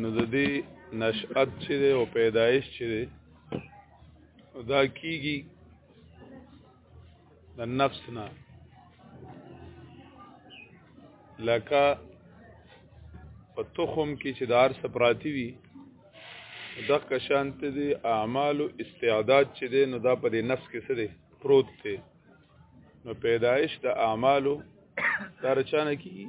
نو د دې نشأت چې ده او پیدایش چې ده دا کیږي د نفس نه لکه په تخم کې چې دار سپراتی وي دغه شانت دي اعمال او استعداد چې دي نو دا په دې نفس کې څه دي پروت دي نو پیدایش د اعمالو دا رچانه کی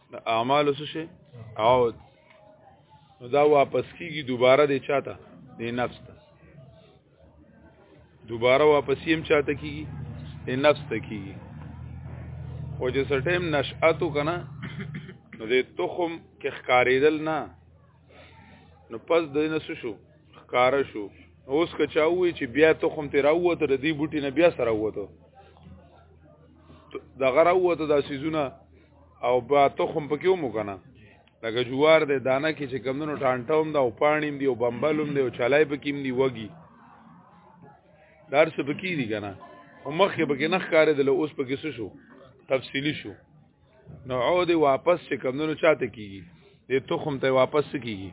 د اعمال څه شي او دا واپس کیږي دوباره د چاته د نفس ته دوباره واپس یې چاته کیږي د نفس ته کیږي او چې سټیم نشأتو کنه نو د تخم کې ښکارېدل نه نو پس د نس شو ښکار شو اوس که چا وې چې بیا تخم ته راوته د دې بوټي نه بیا سره وته دا غره وته دا سيزونه او با تخم پکې ومو کنه لکه جوار د دانه کې چې کمونو ټانټوم دا او پانیم دی او بمبلوم دی او چلای پکې دی وږي دار څه پکې دي کنه او مخ کې پکې نخ کارې د اوس پکې څه شو تفصیلی شو نو عود واپس چې کمونو چاته کیږي د تخم ته واپس کیږي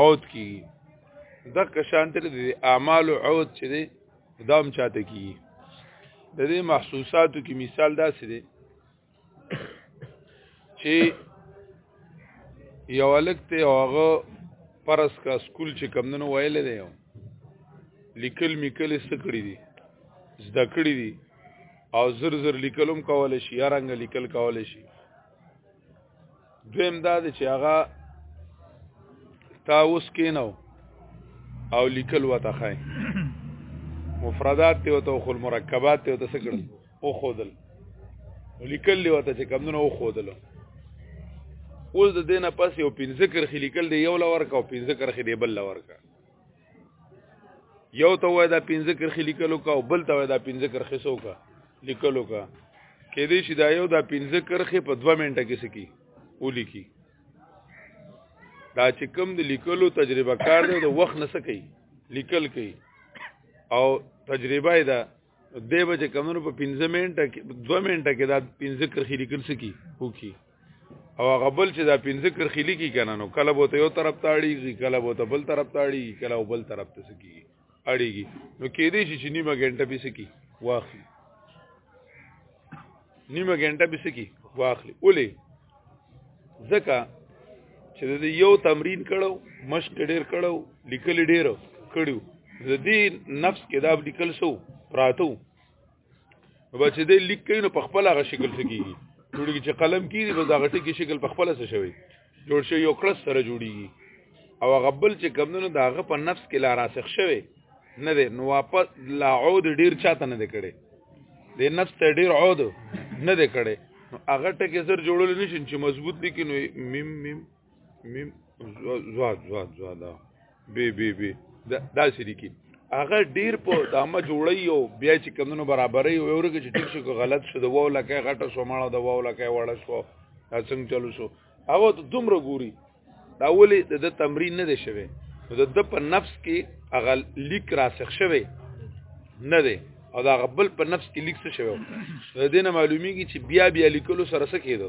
عود کیږي دغه شان تر دې اعمال عود چې دی دام چاته کیږي د دې محسوساتو کې مثال داسې دی چې یو الک ته هغه پرس کا سکول چې کمندونو ویل دی لیکل میکل سکړی دي زده کړی دي او زر زر لیکلم کول شي یا رنګ لیکل کول شي دویم دا دی چې هغه تا اوس کینو او لیکل وته خای مفردات ته او خل مرکبات ته څه کړل او خودل لیکل دی وته چې کمونه او خودل اوس د دینه پس یو پنځه کرخې لیکل دی یو لور کا او پنځه کرخې دی بل لور کا یو ته وای دا پنځه کرخې لیکلو کا او بل ته وای دا پنځه کرخې سو کا لیکلو کا کې دې شي دا یو دا پنځه کرخې په 2 منټه کې سکی اولی کی دا چې کوم د لیکلو تجربه کار دی د وخت نه سکی لیکل کوي او تجربه ده دی به چې کمونو په 15 منټه کې 2 منټه کې دا 15 کرخي لیکل سکی وکي او غبل چې دا 15 کرخي لیکي کنه نو کله بوته یو طرف ته اړيږي کله بوته بل طرف ته اړيږي کله بل طرف ته سکی اړيږي نو کې دې چې نیمه غنټه به سکی واخی نیمه ګنټه به سکی واخلي اولی ځکه چې د یو تمرین کړو مشق ډیر کړو لیکل ډیر کړو د دې نفس کې دا لیکل سو پراتو نو چې دې لیک کین په خپل هغه شکل سکیږي ټولګي چې قلم کیږي بس هغه ټکی شکل په خپل څه شوی جوړ شوی یو کړس سره جوړیږي او غبل چې کمونو دا غ په نفس کې لا راسخ شوی نه دی نو واپس لا عود ډیر چاته نه دی کړي د نفس ته ډیر عود نه دی کړي هغه ټکي سر جوړول نشي چې مضبوط دي کې نو میم میم میم زواد زواد زواد بي بي بي دا سړي کې هغه ډیر په دامه جوړی او بیا چې کمونو برابرې او ورګه چې ټیک شو غلط شو د وو لکه غټه شو ماړه د وو لکه وړه شو څنګه چلو شو هغه ته دومره ګوري دا ولې د تمرین نه دی شوی نو د د په نفس کې هغه لیک راسخ شوی نه دی او دا غبل په نفس کې لیک څه شوی د دې نه معلومیږي چې بیا بیا لیکلو سره څه کېدو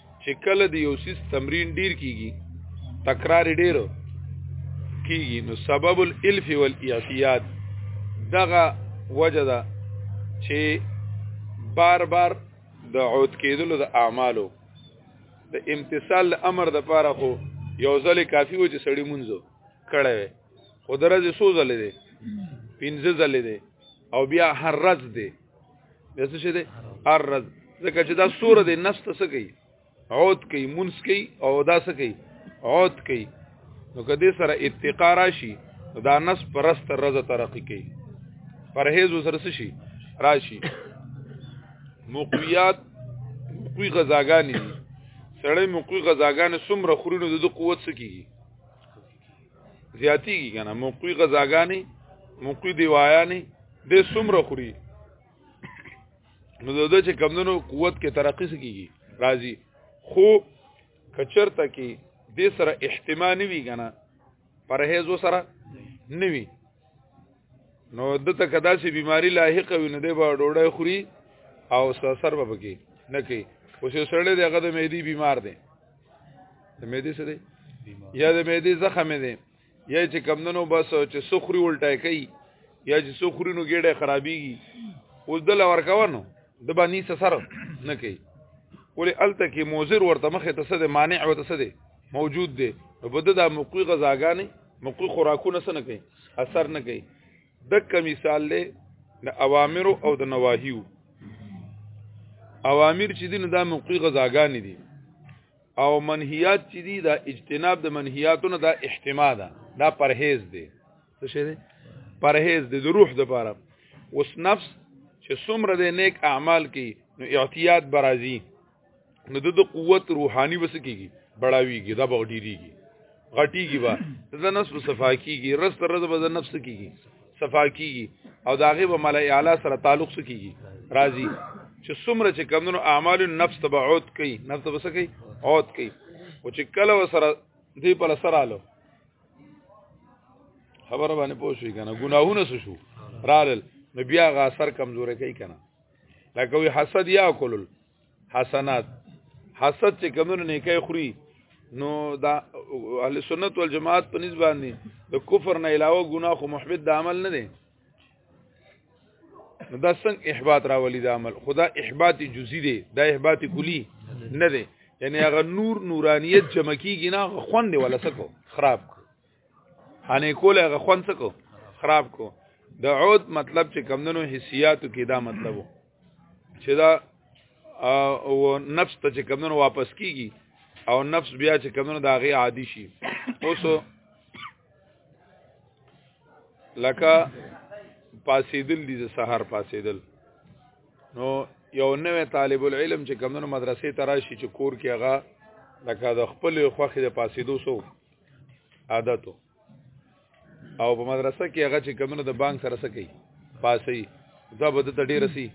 چې کله د یو سیس تمرین ډیر کیږي تکرار ډیر کیږي نو سبب الالف والاعتیاد دغه وجه ده چې بار بار د عود کېدلو د اعمالو د امتثال امر د پاره خو یو ځل کافی و چې سړی مونږو کړه وي خو درځي سو ځل دي پنځه ځل دي او بیا هر ورځ دي بیا څه شي دی ارز ځکه چې دا سور دی نفس ته څه کوي عود کوي منس کوي او دا څه کوي عود کوي نو کدی سره اتقا راشي دا نس پرست رزه ترقی کوي پرهیز وسره څه شي راشي مقویات مقوی غزاګانی سړی مقوی غزاګانی سمره خورینو د قوت سکیږي زیاتیږي کنه موقوی غزاګانی موقوی دیوایانی د سمره خوري نو د چې کمندونو قوت کې ترقی سکیږي راځي خو کچرته کې د سره احتمال نیوي کنه پرهیز وسره نیوي نو د ته کدا سي بيماري لاحقه وي نه دی به ډوډۍ خوري او سر به بکی نه کوي اوس یو سړی دی هغه د معدې بیمار دی د معدې څه دی یا د معدې زخم دی یا چې کمندنو بس چې سخري ولټای کوي یا چې سخري نو ګډه خرابيږي اوس د لور کاونو د باندې څه سره نه کوي ولې الته کې موزر ورته مخه ته سده مانع او ته سده موجود دی په بده د مقوی غزاګانی مقوی خوراکونه سره نه کوي اثر نه کوي دک مثال له د اوامر او د نواهیو اوامر چې دین دا موقعي غزاګان دي او منهیات چې دي دا اجتناب د منهیاتونو دا احتمال ده دا پرهیز دی څه شي دی پرهیز دی د روح د پاره اوس نفس چې څومره د نیک اعمال کوي نو اعتیاد برازي نو د قوت روحاني وس کیږي بڑاویږي دا به ډیریږي غټیږي با د نفس صفا کیږي رس تر رز به د نفس کیږي صفا کیږي او داغه به ملای اعلی سره تعلق کیږي راضی چې څومره چې کمونو اعمال النفس تبعوت کوي نفس تبعوت کوي اوت کوي او چې کله وسره دی په لسر آلو خبره باندې پوه شئ کنه ګناهونه شو رال نو بیا غا سر کمزورې کوي کنه لکه وی حسد یا کولل حسنات حسد چې کمونه نه کوي خوري نو دا اهل سنت والجماعت په نسبت باندې د کفر نه علاوه ګناه خو محبت د عمل نه دی نو دا څنګه احباط راولي د عمل خدا احباط جزئی دی دا احباط کلی نه دی یعنی هغه نور نورانیت جمع کیږي نه خوند ولا سکو خراب انې کوله هغه خوند څه کو خراب کو د عود مطلب چې کمندونو حسیاتو کې دا مطلب چې دا او نفس ته چې کمندونو واپس کیږي او نفس بیا چې کمندونو دا غي عادي شي اوس لکه پاسیدل دي سحر پاسیدل نو یو نوې طالب العلم چې کمندونو مدرسې ته راشي چې کور کې هغه لکه د خپل خوخي د پاسیدو سو عادت او په مدرسه کې هغه چې کمنو د بانک سره سکی پاسي دا به د ډیر سي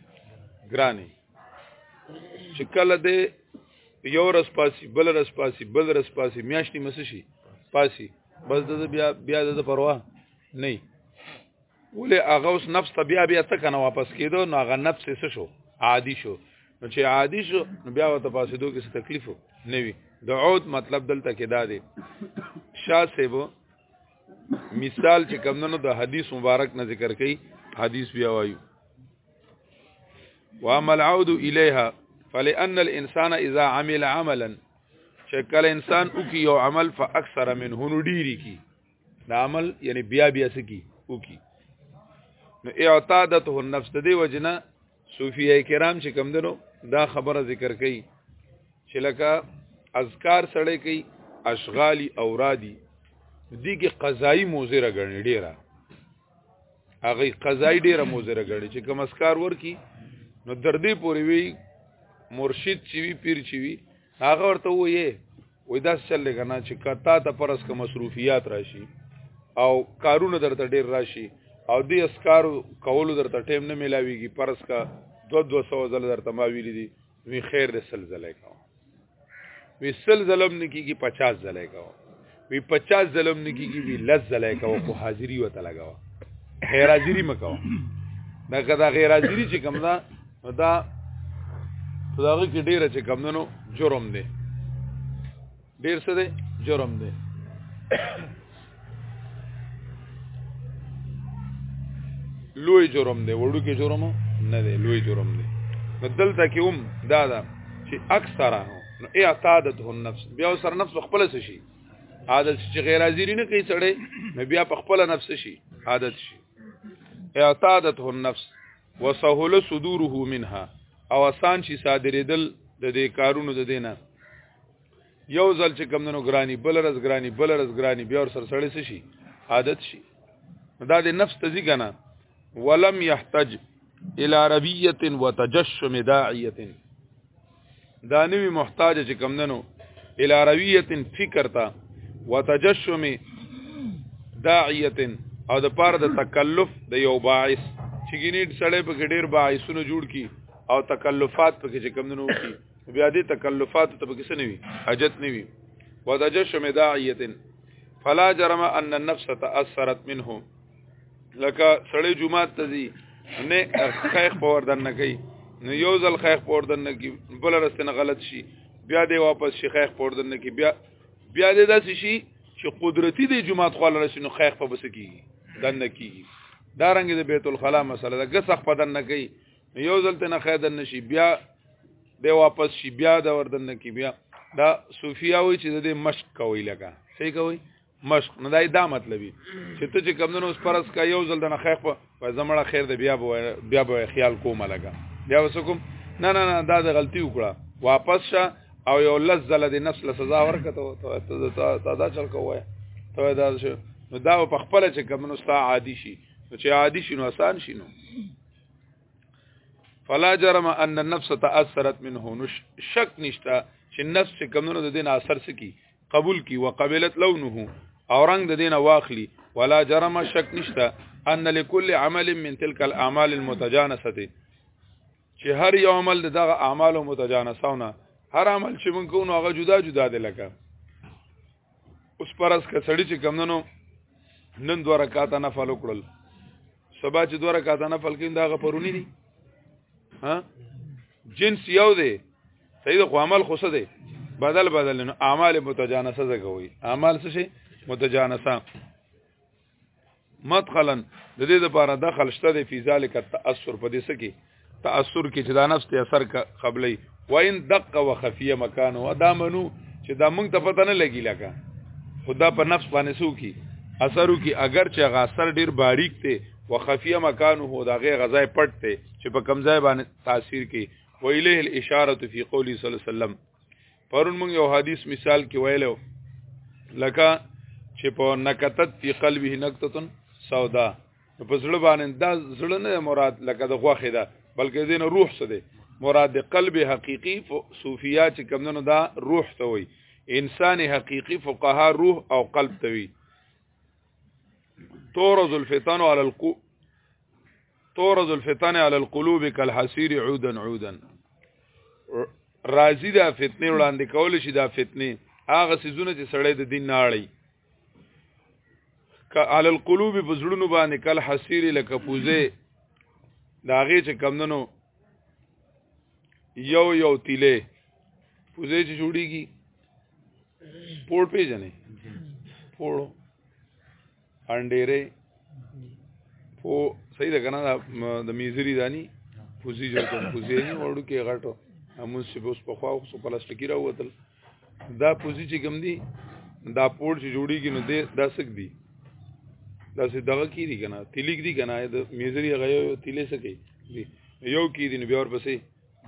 ګراني چې کله د یو رس پاسي بل رس پاسي بل رس پاسي میاشتې مسشي پاسي بس د بیا بیا د پروا نه ولې هغه اوس نفس ته بیا بیا ته کنه واپس کېدو نو هغه نفس څه شو عادي شو نو چې عادي شو نو بیا ورته پاسېدو کې څه تکلیف نه وي د عود مطلب دلته کې دا دی شاه صاحب مثال چې کمندونو د حدیث مبارک نه ذکر کړي حدیث بیا وایو وعمل عود الیها فلان الانسان اذا عمل عملا شکل انسان او کی یو عمل فاکثر منه نډیری کی د عمل یعنی بیا بیا سکی وکي نو اعتادته النفس د دې وجنه صوفیه کرام چې کم دنو دا خبره ذکر کړي چې لکه اذکار سړی کوي اشغالی اورادی دي کې قضایی موزره غړي ډیره هغه قضایی ډیره موزره غړي چې کوم اسکار ورکی نو دردې پورې وی مرشد چې وی پیر چې وی هغه ورته وایي وې دا څه لګا نه چې کتا ته پرس کا مصروفیات راشي او کارونه درته ډیر راشي او دې اسکار کولو درته ټیم نه ملاويږي پرس کا دو دو سو زل درته ما ویلي دي وی خیر دې سلزله کا وی سل ظلم نه کیږي 50 زله کا وی 50 ظلم نه کیږي وی لز زله کا او حاضری وته لگاو خیر حاضری مکو دا کدا غیر حاضری چې کوم دا دا داغه کې ډیره چې کم دنو جرم دی ډیر څه دی جرم دی لوی جرم دی وړو کې جرم نه دی لوی جرم دی دلته کې هم دا ده چې اکثره نو ای عادت هو نفس بیا سره نفس خپل څه شي عادت چې غیر حاضری نه کوي سړی نو بیا په خپل نفس شي عادت شي اعتادت هو نفس وسهل صدوره منها او آسان شي صادرېدل د دې کارونو د دینه یو ځل چې کم دنو ګرانی بل رز ګرانی بل رز ګرانی بیا ور سره سړی شي عادت شي دا د نفس تزي کنه ولم يحتج الى ربيه وتجشم داعيه دا نوی محتاج چې کم دنو الى رویت فکر تا وتجشم داعیت او د پاره د تکلف د یو باعث چې ګینیټ سړی په ډیر باعثونه جوړ کی او تکلفات په کې کم نه وکی بیا دې تکلفات ته په کې نه وی حاجت نه وی وذجش مداعیه فلا جرم ان النفس تاثرت منه لکه سړی جمعات ته ځي نه خیخ په وردن نه کوي نو یو ځل خیخ په وردن نه کوي بل رسته نه غلط شي بیا دی واپس شي خیخ په وردن نه کوي بیا بیا دی داسې شي چې قدرتی دی جمعات خو لره شنو خیخ په بس کیږي دن نه کیږي دا رنګ د بیت الخلا مسله ده ګسخ په دن نه کوي یو ځل ته نه خیدن نشي بیا دی واپس شي بیا د وردن نه کوي بیا دا صوفیا وای چې د مشک کوي لګا څه کوي مشق نه دای دا مطلبي چې ته چې کمندونو اوس پرس کا یو ځل د نه خیخ په زمړه خیر د بیا بیا بیا خیال کومه لګا بیا وسکم نه نه نه دا د غلطي وکړه واپس شه او یو لز زل د نفس له سزا ورکته ته دا چل کوه ته دا شو نو دا په خپل چې کمنو ستا عادي شي چې عادي شي نو آسان شي نو فلا جرم ان النفس تاثرت منه نو شک نشتا چې نفس کمنو د دین اثر سکی قبول کی وقبلت لونه او رنگ د دینه واخلی ولا جرم شک نشته ان لكل عمل من تلك الاعمال المتجانسه چې هر یو عمل دغه اعمال متجانسونه هر عمل چې مونږ کوو هغه جدا جدا دی لکه اوس پرس کا سړی چې کمندنو نن دوه رکعات نفل وکړل سبا چې دوه رکعات نفل کین داغه پرونی دي ها جنس یو دی صحیح ده خو عمل خو څه دی بدل بدل نو اعمال متجانسه زګوي اعمال څه شي متجانسه مدخلا د دې لپاره دخل شته د فی ذلک التاثر په دې سکی تاثر کې چې دا نفس ته اثر قبلې وین دقه وخفیه مکان او دا منو چې دا مونږ ته پته نه لګی لکه خدا په نفس باندې سو کی اثرو کی اگر چې غا اثر ډیر باریک ته وخفیه مکان هو دا غي غزای پټ ته چې په کمزای باندې تاثیر کوي ویله الاشاره فی قولی صلی الله علیه وسلم پرون موږ یو حدیث مثال کې ویلو لکه چې په نکتت فی قلبه نکتتن سودا په زړه باندې دا زړه نه مراد لکه د غوخه ده بلکې دین روح څه ده مراد قلب حقيقي صوفیا چې کمندونو دا روح ته وي انسان حقيقي فقها روح او قلب ته وي تورز الفتن على القو تورز الفتن علی القلوب کالحسیر عودا عودا راضی دا فتنه وړاندې کول شي دا فتنه هغه سيزونه چې سړی د دین نه اړي ک علی القلوب بزړونو باندې کل حسیر لکه پوزه دا غي چې کمندنو یو یو تیله پوزه چې جوړیږي پوړ پیژنې پوړو انډيره په صحیح ده کنه د میزری دانی پوزي جوړ کوم پوزي نه وړو کې غټو همون چې اوس په خوا خو پلاستیکی راوتل دا پوزي چې کوم دی دا پوړ چې جوړیږي نو دا سک دی دا سه دغه کی دی کنه تلیک دی کنه د میزری هغه یو تیلې سکی دی یو کی دی نو بیا ور پسې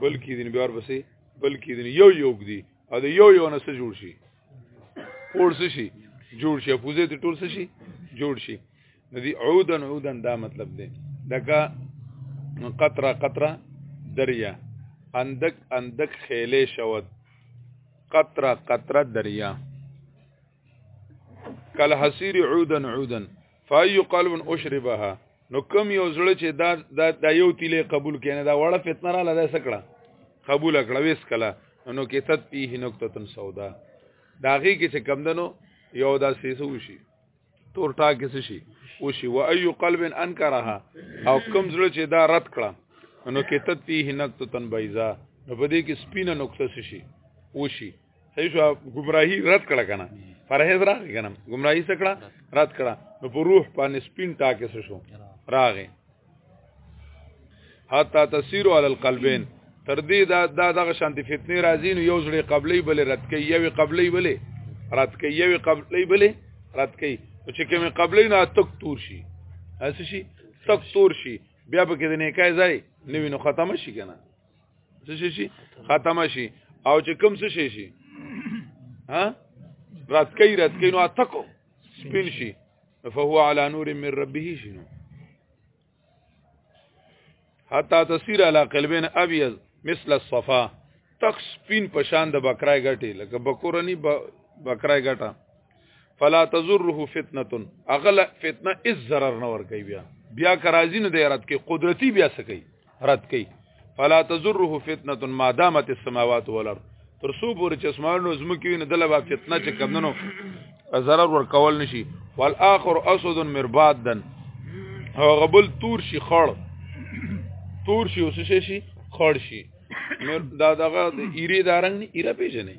بل کی دی نو بیا ور پسې بل کی دی یو یو دی ا د یو یو نه سره جوړ شي پور څه شي جوړ شي پوزه ته ټول څه شي جوړ شي نو دی عودن عودن دا مطلب دی دغه قطره قطره دریا اندک اندک خیله شود قطره قطره دریا کل حسیر عودن عودن فای قلب اشربها نو کم یو زړه چې دا دا یو تیلې قبول کینه دا وړه فتنه را لده سکړه قبول کړه ویس کلا نو کې تد پیه نقطه سودا داغي کې چې کم دنو یو دا سیسو شي تور ټا کې شي او شي و اي قلب انکرها او کم زړه چې دا رد کړه نو کې تد پیه نقطه بيضا نو په دې کې سپینه نقطه شي او شي صحیح شو گمراهی رد کړه کنه پرهیز راغی کنه گمراهی څه کړه رد کړه نو په روح باندې سپین ټاکه څه شو راغی حتا تسیر علی القلبین تر دې دا دا دغه شانتی فتنه راځي نو یو ځړې قبلې بلې رد کوي یوې قبلې بلې رد کوي یوې قبلې بلې رد کوي چې کومې قبلې نه تک تور شي هڅه شي تک تور شي بیا به کې د نیکای ځای نوی نو ختم شي کنه څه شي ختم شي او چې کم څه شي شي ها رات کوي رات کوي نو اتکو سپین شي فهو علی نور من ربه شنو حتا تصير على قلبين ابيض مثل الصفا تخ سپین پشان د بکرای غټي لکه بکورنی بکرای غټه فلا تزره فتنه اغل فتنه اس zarar نه ور کوي بیا بیا کرازی نه دی رد کوي قدرتی بیا سکی رد کوي فلا تزره فتنه ما دامت السماوات والارض تر سو پورې چې اسمانونو زمکې نه دله با فتنه چې کمنو zarar ور کول نشي والاخر اسد مرباد دن هغه بل تور شي خړ تور شي اوس شي خړ شي دا دغه د ایری دارنګ نه ایره پیژنې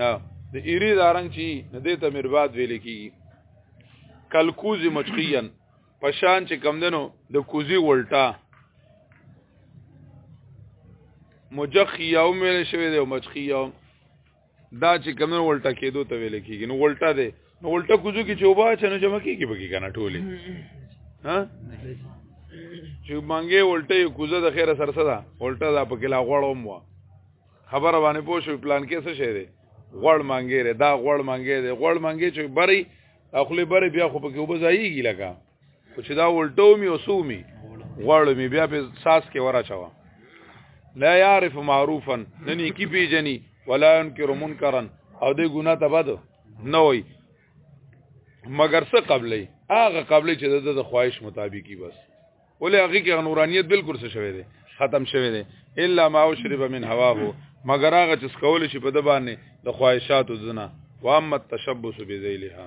ها د ایری دارنګ چی نه دې ته مرباد ویل کی کلکوز مچقیان پشان چې کم دنو د کوزی ولټا مجخ یوم ویل شوی دی او مجخ یوم دا چې کوم ولټه کېدو ته ویل کېږي نو ولټه دی نو ولټه کوزو کې چوبا چې نو جمع کېږي بګي کنه ټولې ها چې مانګه ولټه یو کوزه د خیره سره صدا ولټه دا په کلا غوړم وا خبر باندې پوه شو پلان کې څه شه دی غوړ مانګې دا غوړ مانګې دی غوړ مانګې چې بری اخلي بری بیا خو پکې وبځایږي لکه خو چې دا ولټو می او سو می غواړو می بیا په ساس کې ورا چوا لا يعرف معروفا ننی کی پیجنی ولا ينكر منکرا او دې ګناه ته بد نه وای مگر څه قبلې هغه قبلې چې د خواهش مطابقي بس ولې هغه کې نورانیت بالکل څه شوی دی ختم شوی دی الا ما وشرب من هواه مگر هغه چې سکول شي په د باندې د خواهشاتو زنا وامت تشبث بذیلها